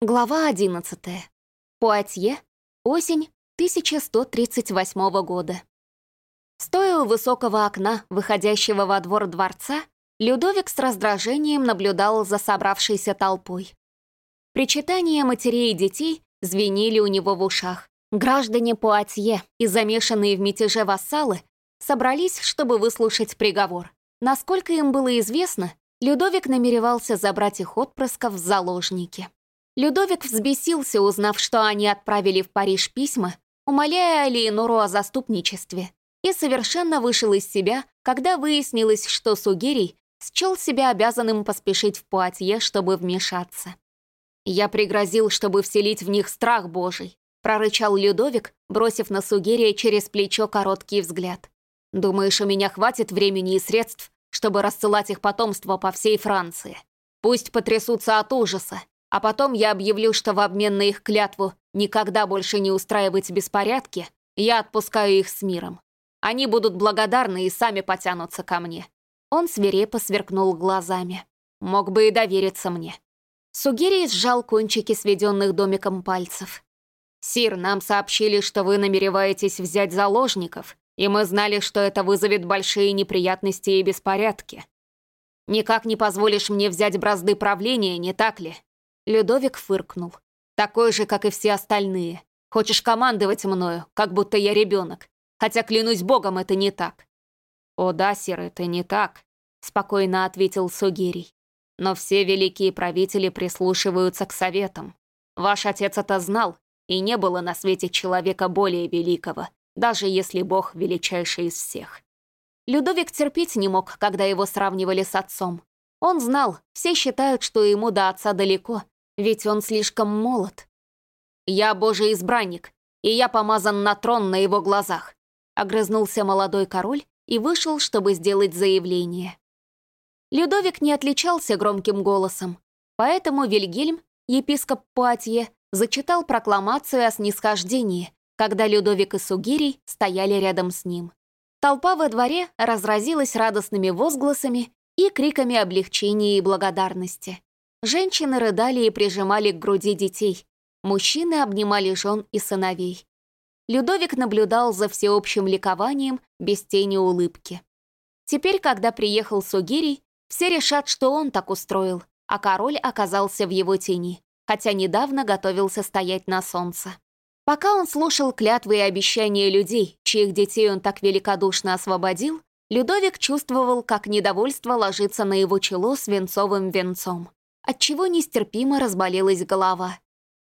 Глава 11. Пуатье. Осень 1138 года. Стоя у высокого окна, выходящего во двор дворца, Людовик с раздражением наблюдал за собравшейся толпой. Причитания матерей и детей звенели у него в ушах. Граждане Пуатье и замешанные в мятеже вассалы собрались, чтобы выслушать приговор. Насколько им было известно, Людовик намеревался забрать их отпрысков в заложники. Людовик взбесился, узнав, что они отправили в Париж письма, умоляя Алиенору о заступничестве, и совершенно вышел из себя, когда выяснилось, что Сугерий счел себя обязанным поспешить в Пуатье, чтобы вмешаться. «Я пригрозил, чтобы вселить в них страх Божий», прорычал Людовик, бросив на Сугерия через плечо короткий взгляд. «Думаешь, у меня хватит времени и средств, чтобы рассылать их потомство по всей Франции? Пусть потрясутся от ужаса, а потом я объявлю, что в обмен на их клятву никогда больше не устраивать беспорядки, я отпускаю их с миром. Они будут благодарны и сами потянутся ко мне». Он свирепо сверкнул глазами. Мог бы и довериться мне. Сугерий сжал кончики сведенных домиком пальцев. «Сир, нам сообщили, что вы намереваетесь взять заложников, и мы знали, что это вызовет большие неприятности и беспорядки. Никак не позволишь мне взять бразды правления, не так ли?» Людовик фыркнул. «Такой же, как и все остальные. Хочешь командовать мною, как будто я ребенок. Хотя, клянусь богом, это не так». «О да, сир, это не так», — спокойно ответил Сугирий. «Но все великие правители прислушиваются к советам. Ваш отец это знал, и не было на свете человека более великого, даже если Бог величайший из всех». Людовик терпеть не мог, когда его сравнивали с отцом. Он знал, все считают, что ему до отца далеко, ведь он слишком молод. «Я божий избранник, и я помазан на трон на его глазах», огрызнулся молодой король и вышел, чтобы сделать заявление. Людовик не отличался громким голосом, поэтому Вильгельм, епископ Пуатье, зачитал прокламацию о снисхождении, когда Людовик и Сугирий стояли рядом с ним. Толпа во дворе разразилась радостными возгласами и криками облегчения и благодарности. Женщины рыдали и прижимали к груди детей. Мужчины обнимали жен и сыновей. Людовик наблюдал за всеобщим ликованием без тени улыбки. Теперь, когда приехал Сугирий, все решат, что он так устроил, а король оказался в его тени, хотя недавно готовился стоять на солнце. Пока он слушал клятвы и обещания людей, чьих детей он так великодушно освободил, Людовик чувствовал, как недовольство ложится на его чело свинцовым венцом отчего нестерпимо разболелась голова.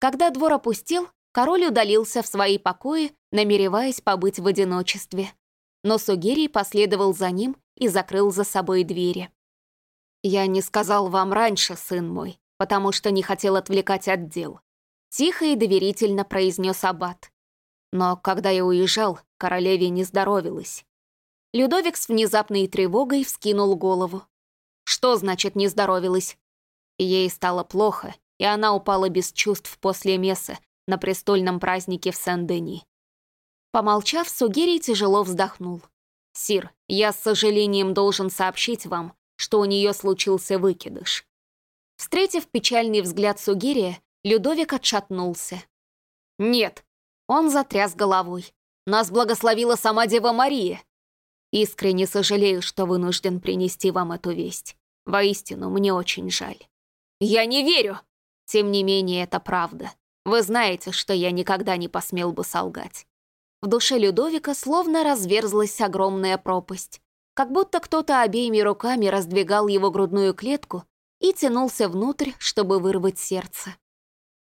Когда двор опустел, король удалился в свои покои, намереваясь побыть в одиночестве. Но Сугерий последовал за ним и закрыл за собой двери. «Я не сказал вам раньше, сын мой, потому что не хотел отвлекать от дел», тихо и доверительно произнес Аббат. Но когда я уезжал, королеве не здоровилась. Людовик с внезапной тревогой вскинул голову. «Что значит не здоровилась? Ей стало плохо, и она упала без чувств после мессы на престольном празднике в Сен-Дени. Помолчав, Сугерий тяжело вздохнул. «Сир, я с сожалением должен сообщить вам, что у нее случился выкидыш». Встретив печальный взгляд Сугерия, Людовик отшатнулся. «Нет», — он затряс головой. «Нас благословила сама Дева Мария». «Искренне сожалею, что вынужден принести вам эту весть. Воистину, мне очень жаль». «Я не верю!» Тем не менее, это правда. Вы знаете, что я никогда не посмел бы солгать. В душе Людовика словно разверзлась огромная пропасть. Как будто кто-то обеими руками раздвигал его грудную клетку и тянулся внутрь, чтобы вырвать сердце.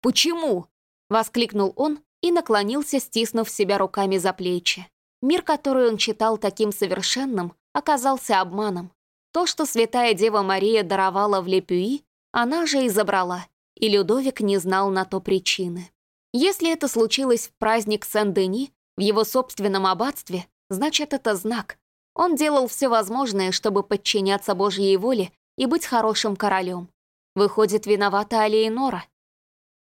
«Почему?» — воскликнул он и наклонился, стиснув себя руками за плечи. Мир, который он читал таким совершенным, оказался обманом. То, что святая Дева Мария даровала в Лепюи, она же и забрала, и Людовик не знал на то причины. Если это случилось в праздник Сен-Дени, в его собственном аббатстве, значит, это знак. Он делал все возможное, чтобы подчиняться Божьей воле и быть хорошим королем. Выходит, виновата Алиенора.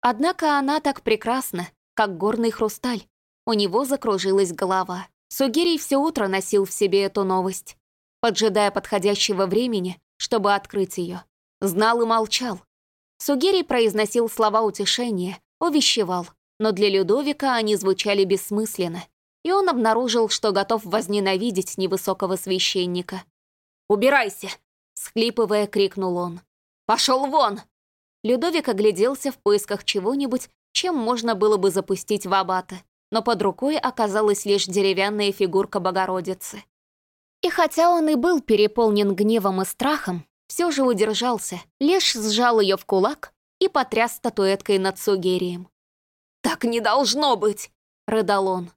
Однако она так прекрасна, как горный хрусталь. У него закружилась голова. Сугирий все утро носил в себе эту новость, поджидая подходящего времени, чтобы открыть ее. Знал и молчал. Сугерий произносил слова утешения, увещевал, но для Людовика они звучали бессмысленно, и он обнаружил, что готов возненавидеть невысокого священника. «Убирайся!» — схлипывая, крикнул он. «Пошел вон!» Людовик огляделся в поисках чего-нибудь, чем можно было бы запустить в аббата, но под рукой оказалась лишь деревянная фигурка Богородицы. И хотя он и был переполнен гневом и страхом, все же удержался, лишь сжал ее в кулак и потряс статуэткой над Сугерием. «Так не должно быть!» — рыдал он.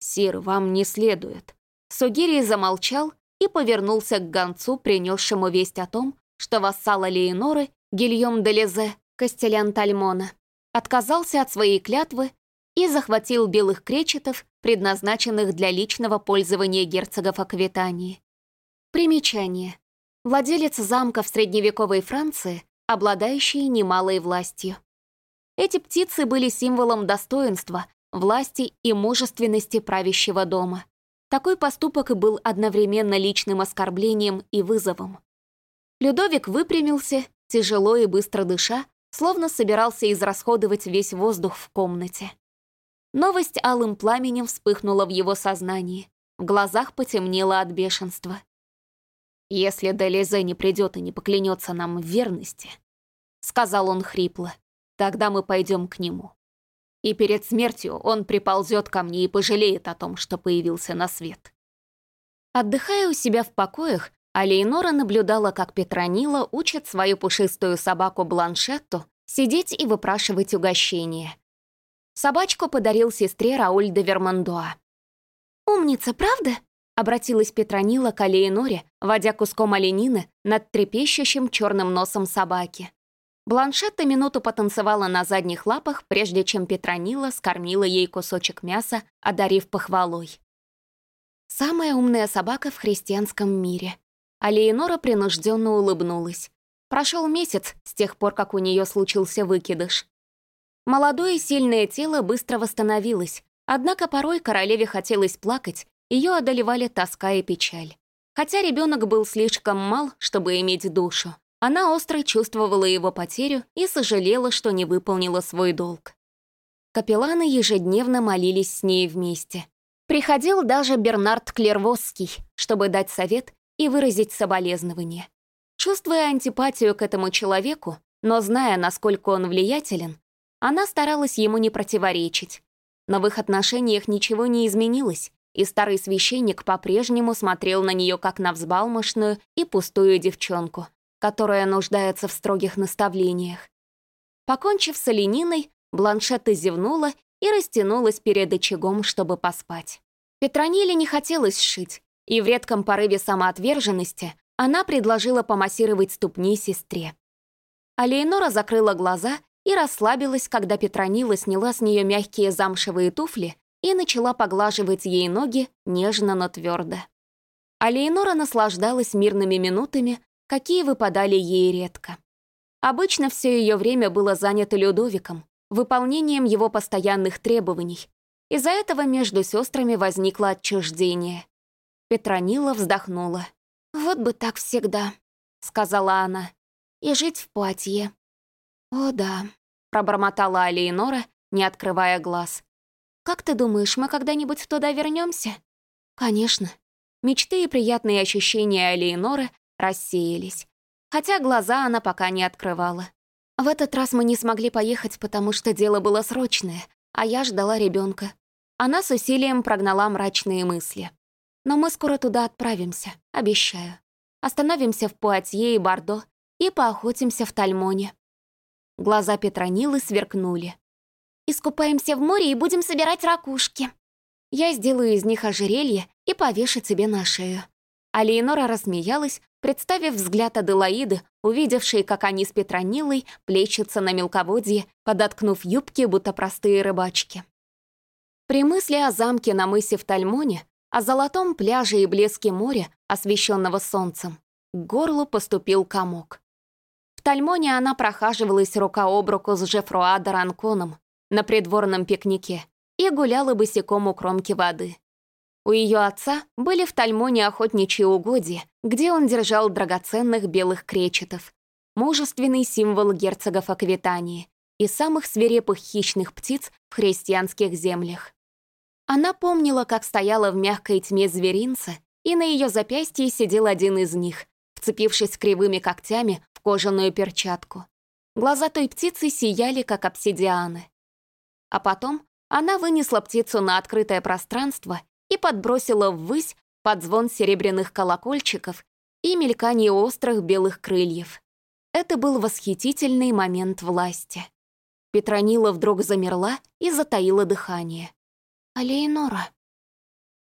«Сир, вам не следует». Сугерий замолчал и повернулся к гонцу, принесшему весть о том, что вассал Леоноры, Гильем де Лезе, Костелян Тальмона, отказался от своей клятвы и захватил белых кречетов, предназначенных для личного пользования герцогов Аквитании. Примечание. Владелец замка в средневековой Франции, обладающий немалой властью. Эти птицы были символом достоинства, власти и мужественности правящего дома. Такой поступок был одновременно личным оскорблением и вызовом. Людовик выпрямился, тяжело и быстро дыша, словно собирался израсходовать весь воздух в комнате. Новость алым пламенем вспыхнула в его сознании, в глазах потемнело от бешенства. «Если Делизе не придет и не поклянется нам в верности», — сказал он хрипло, — «тогда мы пойдем к нему. И перед смертью он приползет ко мне и пожалеет о том, что появился на свет». Отдыхая у себя в покоях, Алейнора наблюдала, как Петронила учит свою пушистую собаку Бланшетту сидеть и выпрашивать угощение. Собачку подарил сестре Рауль де Вермандуа. «Умница, правда?» — обратилась Петронила к Алейноре, водя куском оленины над трепещущим черным носом собаки. Бланшетта минуту потанцевала на задних лапах, прежде чем Петронила скормила ей кусочек мяса, одарив похвалой. «Самая умная собака в христианском мире». А Леонора принужденно улыбнулась. Прошел месяц с тех пор, как у нее случился выкидыш. Молодое сильное тело быстро восстановилось, однако порой королеве хотелось плакать, ее одолевали тоска и печаль. Хотя ребенок был слишком мал, чтобы иметь душу, она остро чувствовала его потерю и сожалела, что не выполнила свой долг. Капелланы ежедневно молились с ней вместе. Приходил даже Бернард Клервосский, чтобы дать совет и выразить соболезнование. Чувствуя антипатию к этому человеку, но зная, насколько он влиятелен, она старалась ему не противоречить. Но в их отношениях ничего не изменилось, и старый священник по-прежнему смотрел на нее как на взбалмошную и пустую девчонку, которая нуждается в строгих наставлениях. Покончив с олениной, Бланшетта зевнула и растянулась перед очагом, чтобы поспать. Петрониле не хотелось шить, и в редком порыве самоотверженности она предложила помассировать ступни сестре. А закрыла глаза и расслабилась, когда Петронила сняла с нее мягкие замшевые туфли и начала поглаживать ей ноги нежно, но твердо. А Лейнора наслаждалась мирными минутами, какие выпадали ей редко. Обычно все ее время было занято Людовиком, выполнением его постоянных требований. Из-за этого между сестрами возникло отчуждение. Петронила вздохнула. «Вот бы так всегда», — сказала она, — «и жить в платье. «О, да», — пробормотала Алиенора, не открывая глаз. «Как ты думаешь, мы когда-нибудь туда вернемся? «Конечно». Мечты и приятные ощущения Алиеноры рассеялись, хотя глаза она пока не открывала. В этот раз мы не смогли поехать, потому что дело было срочное, а я ждала ребенка. Она с усилием прогнала мрачные мысли. Но мы скоро туда отправимся, обещаю. Остановимся в Пуатье и Бордо и поохотимся в Тальмоне. Глаза Петронилы сверкнули. «Искупаемся в море и будем собирать ракушки. Я сделаю из них ожерелье и повешу тебе на шею». А Леонора рассмеялась, представив взгляд Аделаиды, увидевшей, как они с Петронилой плещутся на мелководье, подоткнув юбки, будто простые рыбачки. При мысли о замке на мысе в Тальмоне, о золотом пляже и блеске моря, освещенного солнцем, к горлу поступил комок. Тальмоне она прохаживалась рука об руку с Жефруа Даранконом на придворном пикнике и гуляла босиком у кромки воды. У ее отца были в Тальмоне охотничьи угодья, где он держал драгоценных белых кречетов. мужественный символ герцогов Аквитании и самых свирепых хищных птиц в христианских землях. Она помнила, как стояла в мягкой тьме зверинца, и на ее запястье сидел один из них, вцепившись кривыми когтями в кожаную перчатку. Глаза той птицы сияли, как обсидианы. А потом она вынесла птицу на открытое пространство и подбросила ввысь под звон серебряных колокольчиков и мелькание острых белых крыльев. Это был восхитительный момент власти. Петронила вдруг замерла и затаила дыхание. «Алейнора».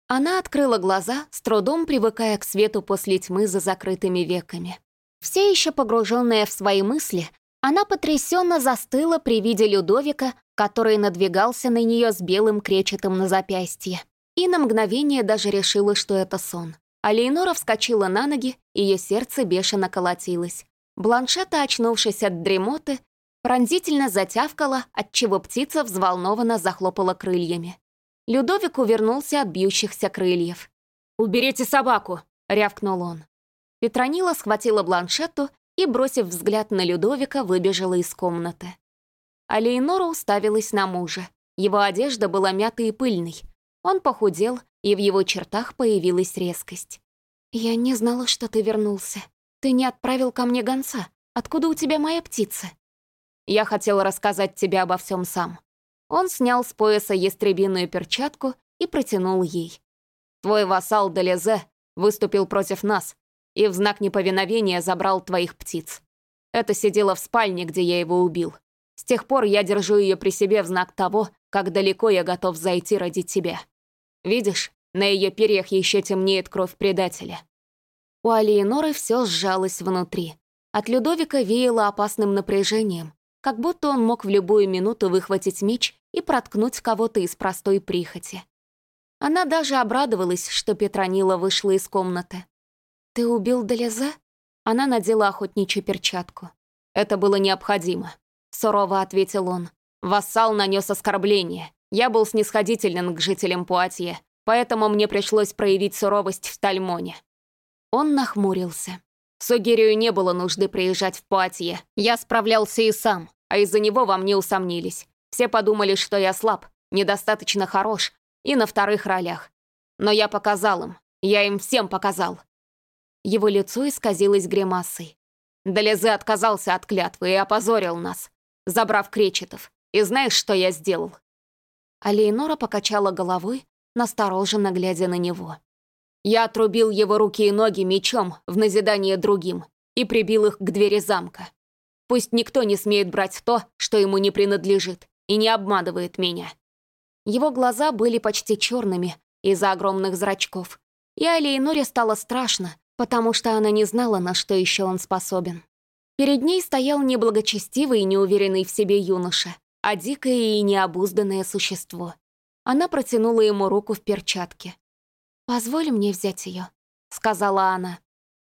Она открыла глаза, с трудом привыкая к свету после тьмы за закрытыми веками. Все еще погруженная в свои мысли, она потрясенно застыла при виде Людовика, который надвигался на нее с белым кречетом на запястье. И на мгновение даже решила, что это сон. А Лейнора вскочила на ноги, ее сердце бешено колотилось. Бланшета, очнувшись от дремоты, пронзительно затявкала, отчего птица взволнованно захлопала крыльями. Людовик увернулся от бьющихся крыльев. «Уберите собаку!» — рявкнул он. Петронила схватила бланшету и, бросив взгляд на Людовика, выбежала из комнаты. А Лейнора уставилась на мужа. Его одежда была мятой и пыльной. Он похудел, и в его чертах появилась резкость. «Я не знала, что ты вернулся. Ты не отправил ко мне гонца. Откуда у тебя моя птица?» «Я хотел рассказать тебе обо всем сам». Он снял с пояса ястребиную перчатку и протянул ей. «Твой вассал Делезе выступил против нас и в знак неповиновения забрал твоих птиц. Это сидело в спальне, где я его убил. С тех пор я держу ее при себе в знак того, как далеко я готов зайти ради тебя. Видишь, на ее перьях еще темнеет кровь предателя. У Алиеноры все сжалось внутри. От Людовика веяло опасным напряжением, как будто он мог в любую минуту выхватить меч и проткнуть кого-то из простой прихоти. Она даже обрадовалась, что Петронила вышла из комнаты. «Ты убил Делеза?» Она надела охотничью перчатку. «Это было необходимо», — сурово ответил он. «Вассал нанес оскорбление. Я был снисходителен к жителям Пуатье, поэтому мне пришлось проявить суровость в Тальмоне». Он нахмурился. Сугирию не было нужды приезжать в Пуатье. Я справлялся и сам, а из-за него во мне усомнились. Все подумали, что я слаб, недостаточно хорош и на вторых ролях. Но я показал им, я им всем показал. Его лицо исказилось гримасой. Далезе отказался от клятвы и опозорил нас, забрав кречетов. И знаешь, что я сделал?» А покачала головой, настороженно глядя на него. «Я отрубил его руки и ноги мечом в назидание другим и прибил их к двери замка. Пусть никто не смеет брать то, что ему не принадлежит, и не обманывает меня». Его глаза были почти черными из-за огромных зрачков, и Алейноре стало страшно, потому что она не знала, на что еще он способен. Перед ней стоял неблагочестивый и неуверенный в себе юноша, а дикое и необузданное существо. Она протянула ему руку в перчатке. «Позволь мне взять ее», — сказала она.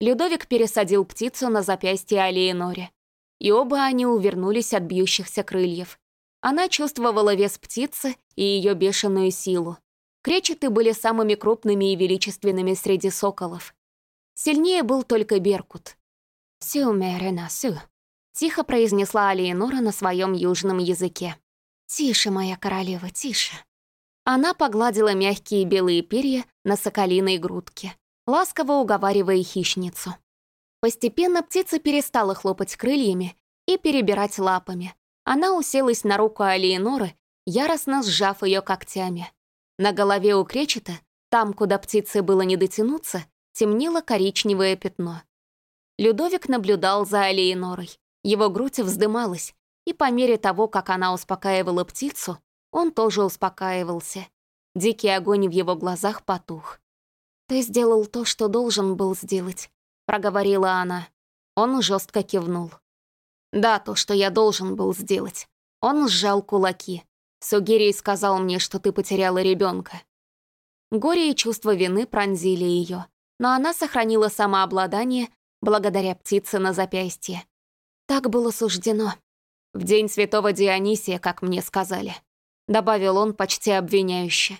Людовик пересадил птицу на запястье Алиеноре. И оба они увернулись от бьющихся крыльев. Она чувствовала вес птицы и ее бешеную силу. Кречеты были самыми крупными и величественными среди соколов. Сильнее был только Беркут. «Сю мерена сю», — тихо произнесла Алиенора на своем южном языке. «Тише, моя королева, тише». Она погладила мягкие белые перья на соколиной грудке, ласково уговаривая хищницу. Постепенно птица перестала хлопать крыльями и перебирать лапами. Она уселась на руку Алиеноры, яростно сжав ее когтями. На голове у кречета, там, куда птице было не дотянуться, темнело коричневое пятно. Людовик наблюдал за Алиенорой. Его грудь вздымалась, и по мере того, как она успокаивала птицу, он тоже успокаивался. Дикий огонь в его глазах потух. «Ты сделал то, что должен был сделать», — проговорила она. Он жестко кивнул. «Да, то, что я должен был сделать». Он сжал кулаки. Сугирий сказал мне, что ты потеряла ребенка. Горе и чувство вины пронзили ее но она сохранила самообладание благодаря птице на запястье. Так было суждено. В день святого Дионисия, как мне сказали. Добавил он почти обвиняюще.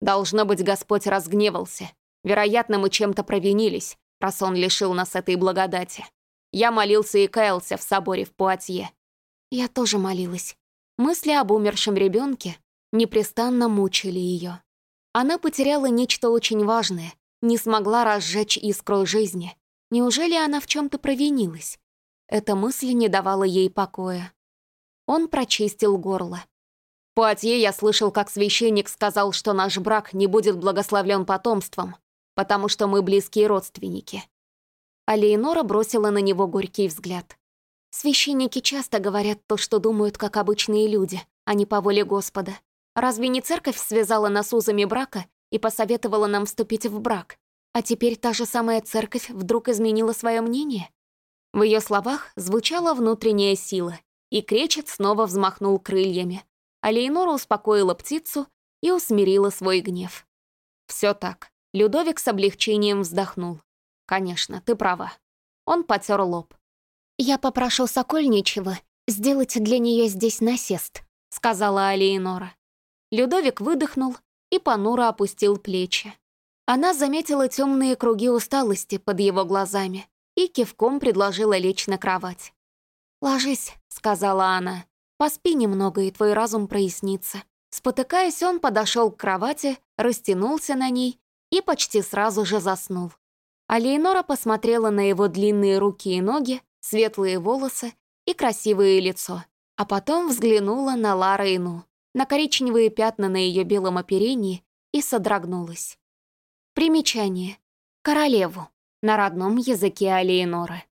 Должно быть, Господь разгневался. Вероятно, мы чем-то провинились, раз он лишил нас этой благодати. Я молился и каялся в соборе в Пуатье. Я тоже молилась. Мысли об умершем ребенке непрестанно мучили ее. Она потеряла нечто очень важное, не смогла разжечь искру жизни. Неужели она в чем-то провинилась? Эта мысль не давала ей покоя. Он прочистил горло. В Пуатье я слышал, как священник сказал, что наш брак не будет благословлен потомством, потому что мы близкие родственники. А Лейнора бросила на него горький взгляд. Священники часто говорят то, что думают, как обычные люди, а не по воле Господа. Разве не церковь связала нас узами брака и посоветовала нам вступить в брак? А теперь та же самая церковь вдруг изменила свое мнение? В ее словах звучала внутренняя сила, и кречет снова взмахнул крыльями, а Лейнора успокоила птицу и усмирила свой гнев. Все так. Людовик с облегчением вздохнул. «Конечно, ты права». Он потер лоб. «Я попрошу Сокольничего сделать для нее здесь насест», — сказала Алиенора. Людовик выдохнул и понуро опустил плечи. Она заметила темные круги усталости под его глазами и кивком предложила лечь на кровать. «Ложись», — сказала она. «Поспи немного, и твой разум прояснится». Спотыкаясь, он подошел к кровати, растянулся на ней и почти сразу же заснул. А Лейнора посмотрела на его длинные руки и ноги, светлые волосы и красивое лицо, а потом взглянула на Ларейну, на коричневые пятна на ее белом оперении и содрогнулась. Примечание. Королеву на родном языке Алиеноры.